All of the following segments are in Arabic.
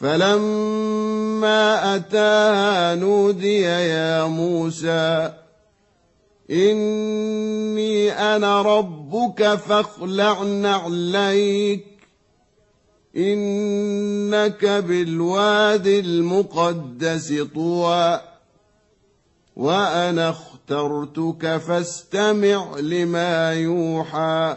فلما أتاها نودي يا موسى إني أنا ربك فاخلع نعليك إنك بالواد المقدس طوى وأنا اخترتك فاستمع لما يوحى.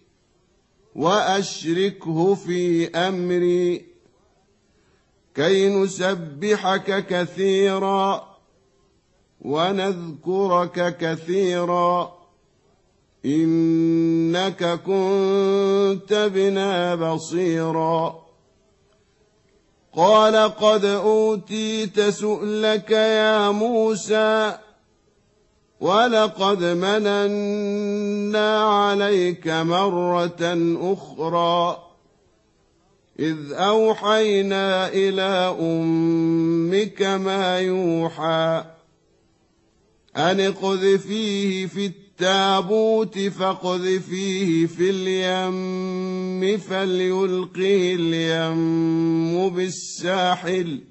وأشركه في أمري كي نسبحك كثيرا ونذكرك كثيرا إنك كنت بنا بصيرا قال قد أوتيت سؤلك يا موسى ولقد مننا عليك مرة أخرى إذ أوحينا إلى أمك ما يوحى أن اقذفيه في التابوت فاقذفيه في اليم فليلقه اليم بالساحل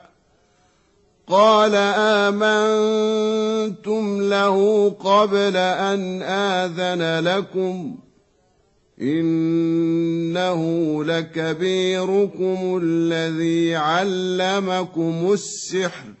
قال آمنتم له قبل أن آذن لكم إنه لكبيركم الذي علمكم السحر.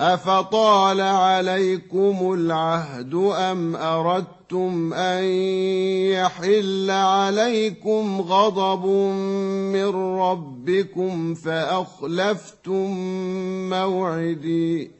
أفطال عليكم العهد أم أردتم أن يحل عليكم غضب من ربكم فأخلفتم موعدي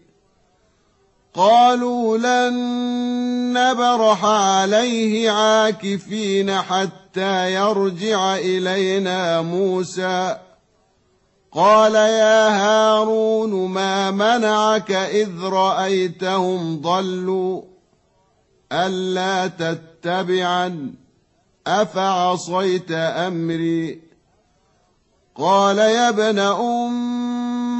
قالوا لن نبرح عليه عاكفين حتى يرجع إلينا موسى. قال يا هارون ما منعك إذ رأيتهم ضلوا؟ ألا تتبعن؟ أفعصيت أمري؟ قال يا ابن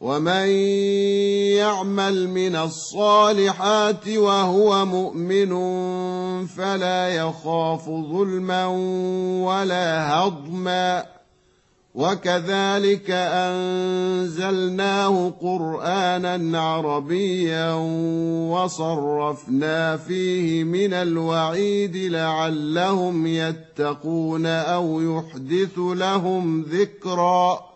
ومن يعمل من الصالحات وهو مؤمن فلا يخاف ظلما ولا هضما. وكذلك أنزلناه قرآنا عربيا وصرفنا فيه من الوعيد لعلهم يتقون أو يحدث لهم ذكرا.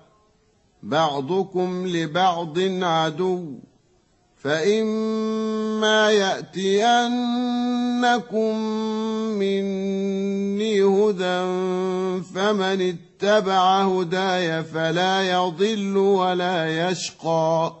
بعضكم لبعض عدو فإما يأتينكم مني هدى فمن اتبع هداي فلا يضل ولا يشقى.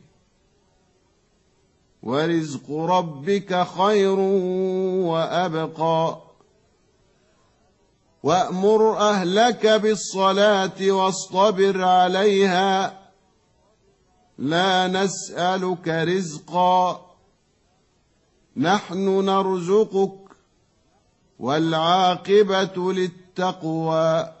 ورزق ربك خير وأبقى. وأمر أهلك بالصلاة واصطبر عليها. لا نسألك رزقا. نحن نرزقك والعاقبة للتقوى.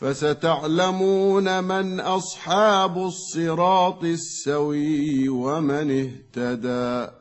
فستعلمون من أصحاب الصراط السوي ومن اهتدى